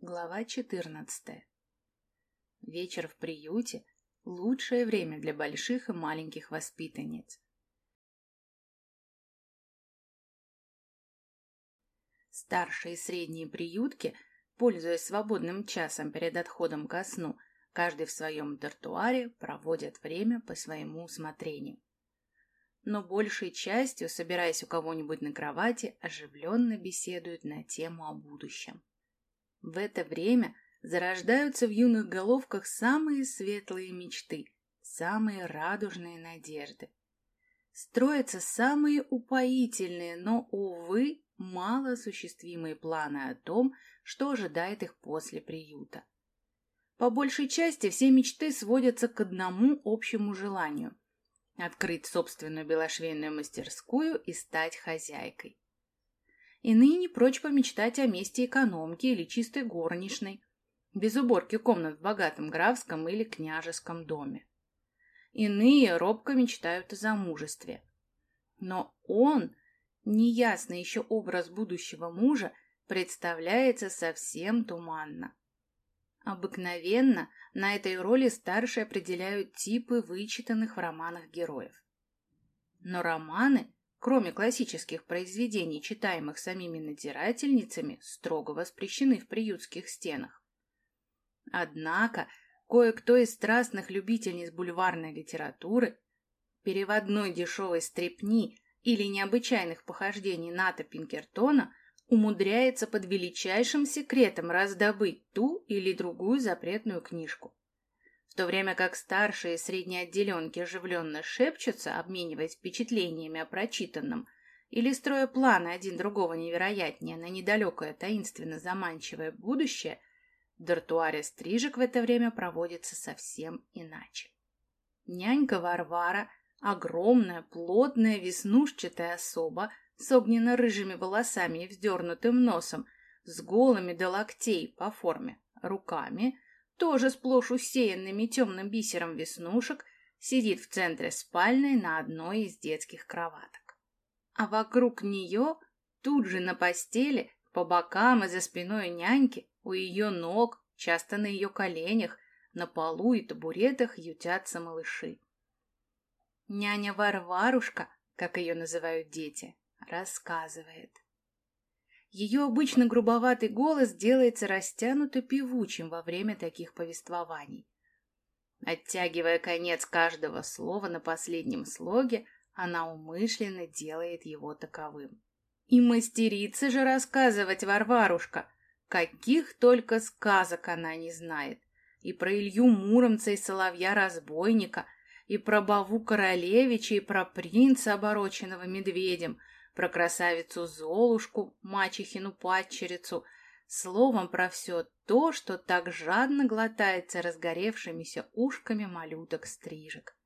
Глава 14. Вечер в приюте – лучшее время для больших и маленьких воспитанниц. Старшие и средние приютки, пользуясь свободным часом перед отходом ко сну, каждый в своем дартуаре проводят время по своему усмотрению. Но большей частью, собираясь у кого-нибудь на кровати, оживленно беседуют на тему о будущем. В это время зарождаются в юных головках самые светлые мечты, самые радужные надежды. Строятся самые упоительные, но, увы, мало осуществимые планы о том, что ожидает их после приюта. По большей части все мечты сводятся к одному общему желанию – открыть собственную белошвейную мастерскую и стать хозяйкой. Иные не прочь помечтать о месте экономки или чистой горничной, без уборки комнат в богатом графском или княжеском доме. Иные робко мечтают о замужестве. Но он, неясный еще образ будущего мужа, представляется совсем туманно. Обыкновенно на этой роли старшие определяют типы вычитанных в романах героев. Но романы кроме классических произведений, читаемых самими надзирательницами, строго воспрещены в приютских стенах. Однако кое-кто из страстных любительниц бульварной литературы, переводной дешевой стрепни или необычайных похождений Ната Пинкертона умудряется под величайшим секретом раздобыть ту или другую запретную книжку то время как старшие и средние отделенки оживленно шепчутся, обмениваясь впечатлениями о прочитанном, или строя планы один другого невероятнее на недалекое таинственно заманчивое будущее, в дартуаре стрижек в это время проводится совсем иначе. Нянька Варвара, огромная, плотная, веснушчатая особа с огненно-рыжими волосами и вздернутым носом, с голыми до локтей по форме руками – тоже сплошь усеянными темным бисером веснушек, сидит в центре спальной на одной из детских кроваток. А вокруг нее, тут же на постели, по бокам и за спиной няньки, у ее ног, часто на ее коленях, на полу и табуретах ютятся малыши. Няня Варварушка, как ее называют дети, рассказывает. Ее обычно грубоватый голос делается растянуто певучим во время таких повествований. Оттягивая конец каждого слова на последнем слоге, она умышленно делает его таковым. И мастерица же рассказывать Варварушка, каких только сказок она не знает. И про Илью Муромца и Соловья-разбойника, и про Баву Королевича, и про принца, обороченного медведем, про красавицу Золушку, мачехину-падчерицу, словом про все то, что так жадно глотается разгоревшимися ушками малюток-стрижек.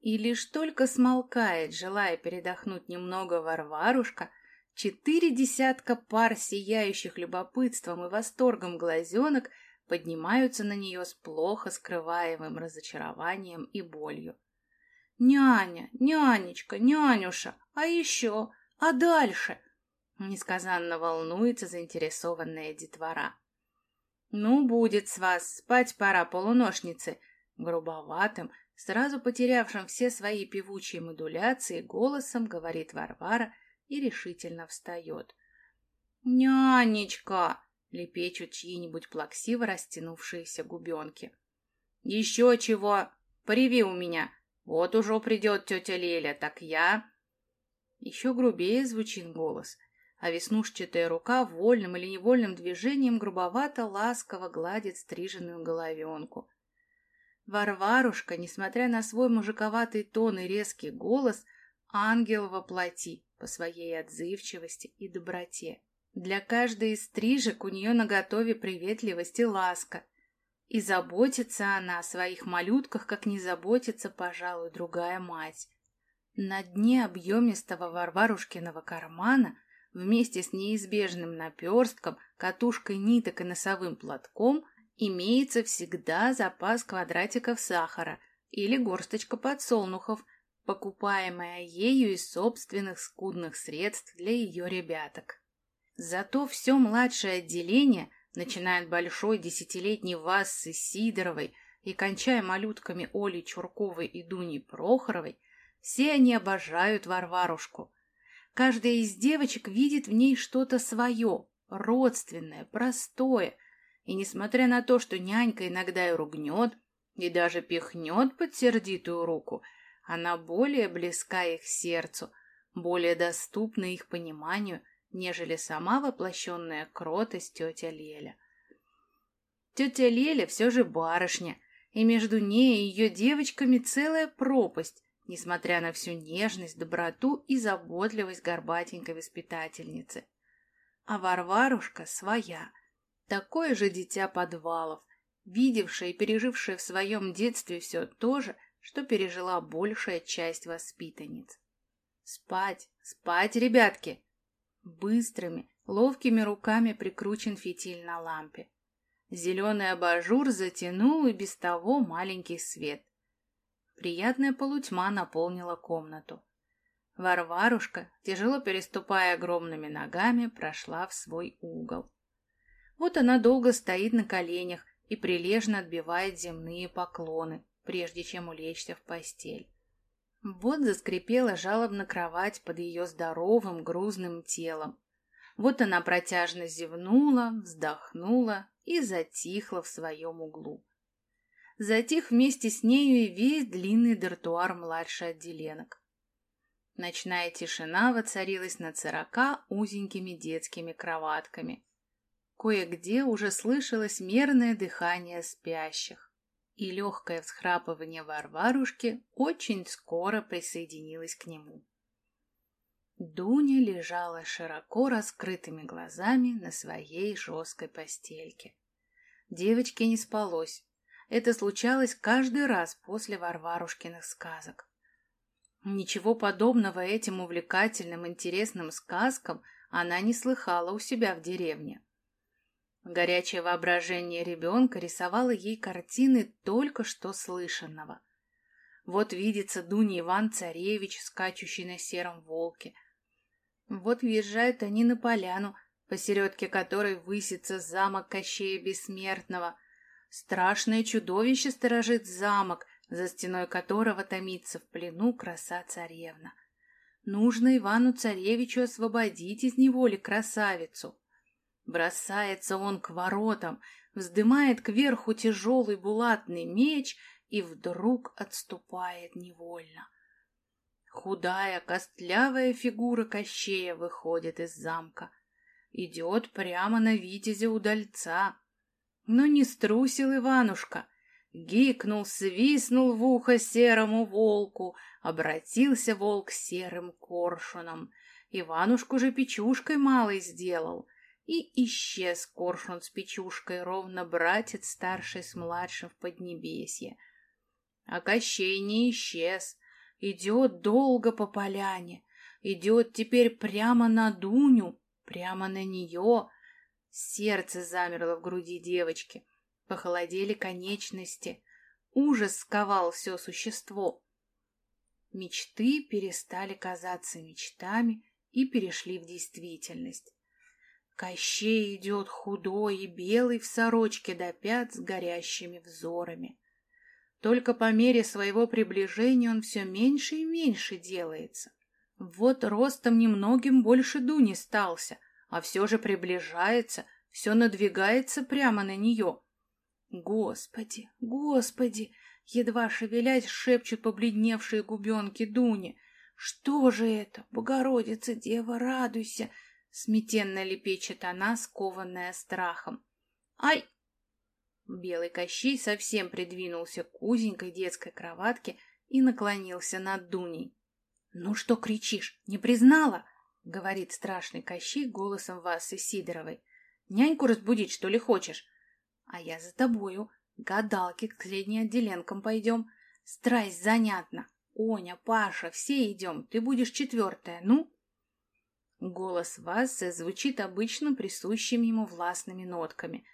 И лишь только смолкает, желая передохнуть немного Варварушка, четыре десятка пар сияющих любопытством и восторгом глазенок поднимаются на нее с плохо скрываемым разочарованием и болью. «Няня, нянечка, нянюша, а еще, а дальше? Несказанно волнуется заинтересованная детвора. Ну, будет с вас, спать пора, полуношницы. Грубоватым, сразу потерявшим все свои певучие модуляции, голосом говорит Варвара и решительно встает. «Нянечка!» — лепечут чьи-нибудь плаксиво растянувшиеся губенки. «Еще чего! Пореви у меня! Вот уже придет тетя Леля, так я...» Еще грубее звучит голос, а веснушчатая рука вольным или невольным движением грубовато ласково гладит стриженную головенку. Варварушка, несмотря на свой мужиковатый тон и резкий голос, ангел во плоти по своей отзывчивости и доброте. Для каждой из стрижек у нее наготове приветливость и ласка. И заботится она о своих малютках, как не заботится, пожалуй, другая мать. На дне объемистого Варварушкиного кармана вместе с неизбежным наперстком, катушкой ниток и носовым платком имеется всегда запас квадратиков сахара или горсточка подсолнухов, покупаемая ею из собственных скудных средств для ее ребяток. Зато все младшее отделение начиная от большой десятилетней Вассы Сидоровой и кончая малютками Олей Чурковой и Дуней Прохоровой, все они обожают Варварушку. Каждая из девочек видит в ней что-то свое, родственное, простое, и несмотря на то, что нянька иногда и ругнет, и даже пихнет под сердитую руку, она более близка их сердцу, более доступна их пониманию, нежели сама воплощенная кротость тетя Леля. Тетя Леля все же барышня, и между ней и ее девочками целая пропасть, несмотря на всю нежность, доброту и заботливость горбатенькой воспитательницы. А Варварушка своя, такое же дитя подвалов, видевшая и пережившая в своем детстве все то же, что пережила большая часть воспитанниц. Спать, спать, ребятки! Быстрыми, ловкими руками прикручен фитиль на лампе. Зеленый абажур затянул и без того маленький свет. Приятная полутьма наполнила комнату. Варварушка, тяжело переступая огромными ногами, прошла в свой угол. Вот она долго стоит на коленях и прилежно отбивает земные поклоны, прежде чем улечься в постель. Вот заскрипела жалобно кровать под ее здоровым грузным телом. Вот она протяжно зевнула, вздохнула и затихла в своем углу. Затих вместе с нею и весь длинный дартуар младший отделенок. Ночная тишина воцарилась над сорока узенькими детскими кроватками. Кое-где уже слышалось мерное дыхание спящих и легкое всхрапывание Варварушки очень скоро присоединилось к нему. Дуня лежала широко раскрытыми глазами на своей жесткой постельке. Девочке не спалось. Это случалось каждый раз после Варварушкиных сказок. Ничего подобного этим увлекательным, интересным сказкам она не слыхала у себя в деревне. Горячее воображение ребенка рисовало ей картины только что слышанного. Вот видится Дуня Иван-Царевич, скачущий на сером волке. Вот въезжают они на поляну, посередке которой высится замок Кощея Бессмертного. Страшное чудовище сторожит замок, за стеной которого томится в плену краса-царевна. Нужно Ивану-Царевичу освободить из неволи красавицу. Бросается он к воротам, вздымает кверху тяжелый булатный меч и вдруг отступает невольно. Худая, костлявая фигура Кощея выходит из замка. Идет прямо на витязя удальца. Но не струсил Иванушка. Гикнул, свистнул в ухо серому волку. Обратился волк серым коршуном. Иванушку же печушкой малой сделал — и исчез коршун с печушкой, ровно братец старший с младшим в Поднебесье. А Кощей не исчез, идет долго по поляне, идет теперь прямо на Дуню, прямо на нее. Сердце замерло в груди девочки, похолодели конечности, ужас сковал все существо. Мечты перестали казаться мечтами и перешли в действительность. Кощей идет худой и белый в сорочке до пят с горящими взорами. Только по мере своего приближения он все меньше и меньше делается. Вот ростом немногим больше Дуни стался, а все же приближается, все надвигается прямо на нее. Господи, господи! Едва шевелясь, шепчут побледневшие губенки Дуни. Что же это, Богородица, Дева, радуйся! Смятенно лепечет она, скованная страхом. «Ай!» Белый Кощей совсем придвинулся к узенькой детской кроватке и наклонился над Дуней. «Ну что кричишь, не признала?» — говорит страшный Кощей голосом Васы Сидоровой. «Няньку разбудить, что ли, хочешь?» «А я за тобою. Гадалки к средней отделенкам пойдем. Страсть занятна. Оня, Паша, все идем. Ты будешь четвертая, ну?» Голос Вассы звучит обычно присущими ему властными нотками,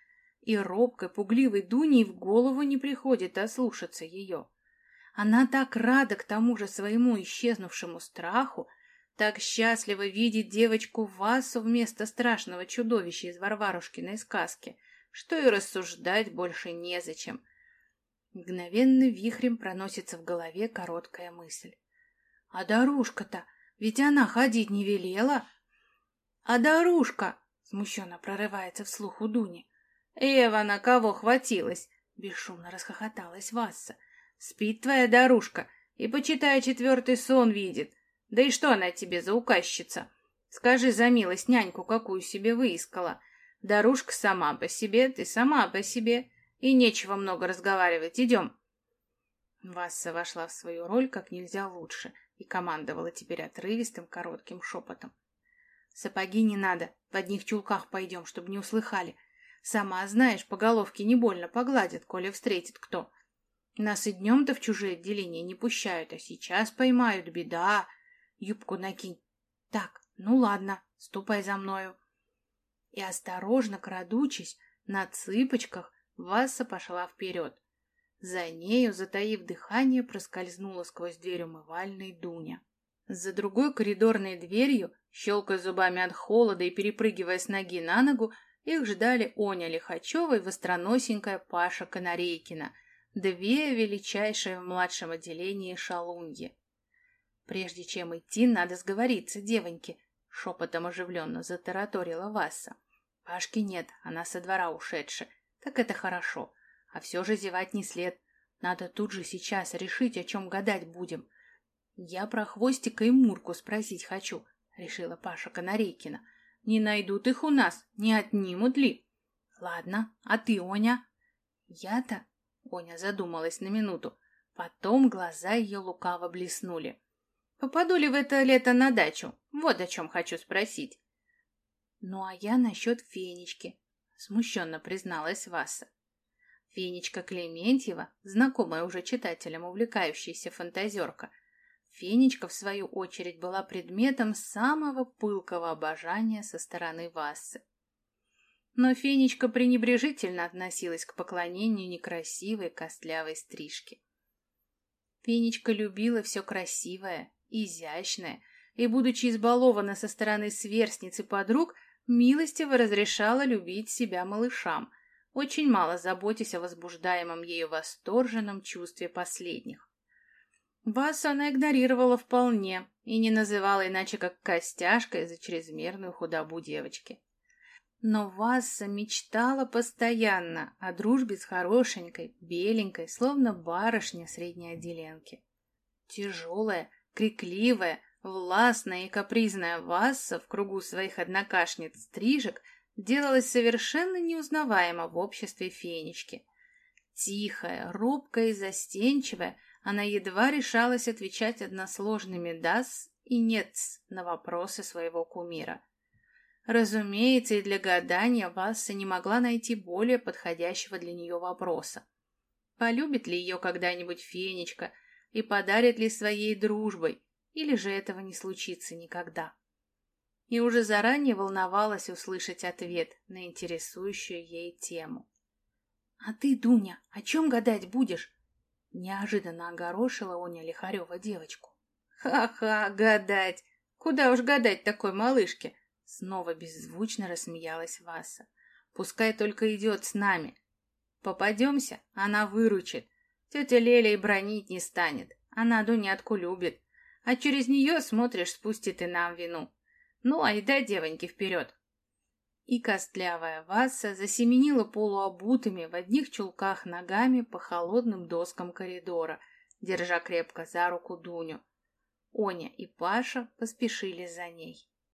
и робкой, пугливой Дуне в голову не приходит ослушаться ее. Она так рада к тому же своему исчезнувшему страху, так счастливо видеть девочку Васу вместо страшного чудовища из Варварушкиной сказки, что и рассуждать больше незачем. Мгновенно вихрем проносится в голове короткая мысль. А дорожка-то, ведь она ходить не велела. А дорожка, смущенно прорывается вслух у Дуни. Эва, на кого хватилась? Бесшумно расхохоталась Васса. Спит твоя дорожка и, почитая четвертый сон, видит. Да и что она тебе за указчица? Скажи за милость няньку, какую себе выискала. Дорожка сама по себе, ты сама по себе. И нечего много разговаривать. Идем. Васса вошла в свою роль как нельзя лучше и командовала теперь отрывистым коротким шепотом. «Сапоги не надо, в одних чулках пойдем, чтобы не услыхали. Сама знаешь, по головке не больно погладят, коли встретит кто. Нас и днем-то в чужие отделения не пущают, а сейчас поймают, беда. Юбку накинь. Так, ну ладно, ступай за мною. И осторожно, крадучись, на цыпочках, Васса пошла вперед. За нею, затаив дыхание, проскользнула сквозь дверь умывальной Дуня. За другой коридорной дверью, щелкая зубами от холода и перепрыгивая с ноги на ногу, их ждали Оня Лихачева и востроносенькая Паша Канарейкина, две величайшие в младшем отделении шалуньи. «Прежде чем идти, надо сговориться, девоньки», — шепотом оживленно затараторила Васса. «Пашки нет, она со двора ушедшая. Так это хорошо. А все же зевать не след. Надо тут же сейчас решить, о чем гадать будем. Я про Хвостика и Мурку спросить хочу», — решила Паша Канарейкина. Не найдут их у нас, не отнимут ли? Ладно, а ты, Оня? Я-то? Оня задумалась на минуту. Потом глаза ее лукаво блеснули. Попаду ли в это лето на дачу? Вот о чем хочу спросить. Ну, а я насчет Фенечки, смущенно призналась Васа. Фенечка Клементьева, знакомая уже читателям увлекающаяся фантазерка, Фенечка, в свою очередь, была предметом самого пылкого обожания со стороны Вассы. Но Фенечка пренебрежительно относилась к поклонению некрасивой костлявой стрижки. Фенечка любила все красивое, изящное, и, будучи избалована со стороны сверстниц и подруг, милостиво разрешала любить себя малышам, очень мало заботясь о возбуждаемом ею восторженном чувстве последних. Вас она игнорировала вполне и не называла иначе как костяшкой за чрезмерную худобу девочки. Но Васса мечтала постоянно о дружбе с хорошенькой, беленькой, словно барышня средней отделенки. Тяжелая, крикливая, властная и капризная Васса в кругу своих однокашниц стрижек делалась совершенно неузнаваема в обществе фенечки. Тихая, робкая и застенчивая, она едва решалась отвечать односложными «дас» и «нет» на вопросы своего кумира. Разумеется, и для гадания Васса не могла найти более подходящего для нее вопроса. Полюбит ли ее когда-нибудь Фенечка и подарит ли своей дружбой, или же этого не случится никогда? И уже заранее волновалась услышать ответ на интересующую ей тему. «А ты, Дуня, о чем гадать будешь?» Неожиданно огорошила Оня Лихарева девочку. «Ха-ха, гадать! Куда уж гадать такой малышке?» Снова беззвучно рассмеялась Васа. «Пускай только идет с нами. Попадемся, она выручит. Тетя Леля и бронить не станет. Она Дунятку любит. А через нее, смотришь, спустит и нам вину. Ну, айда, девоньки, вперед!» И костлявая Васа засеменила полуобутыми в одних чулках ногами по холодным доскам коридора, держа крепко за руку Дуню. Оня и Паша поспешили за ней.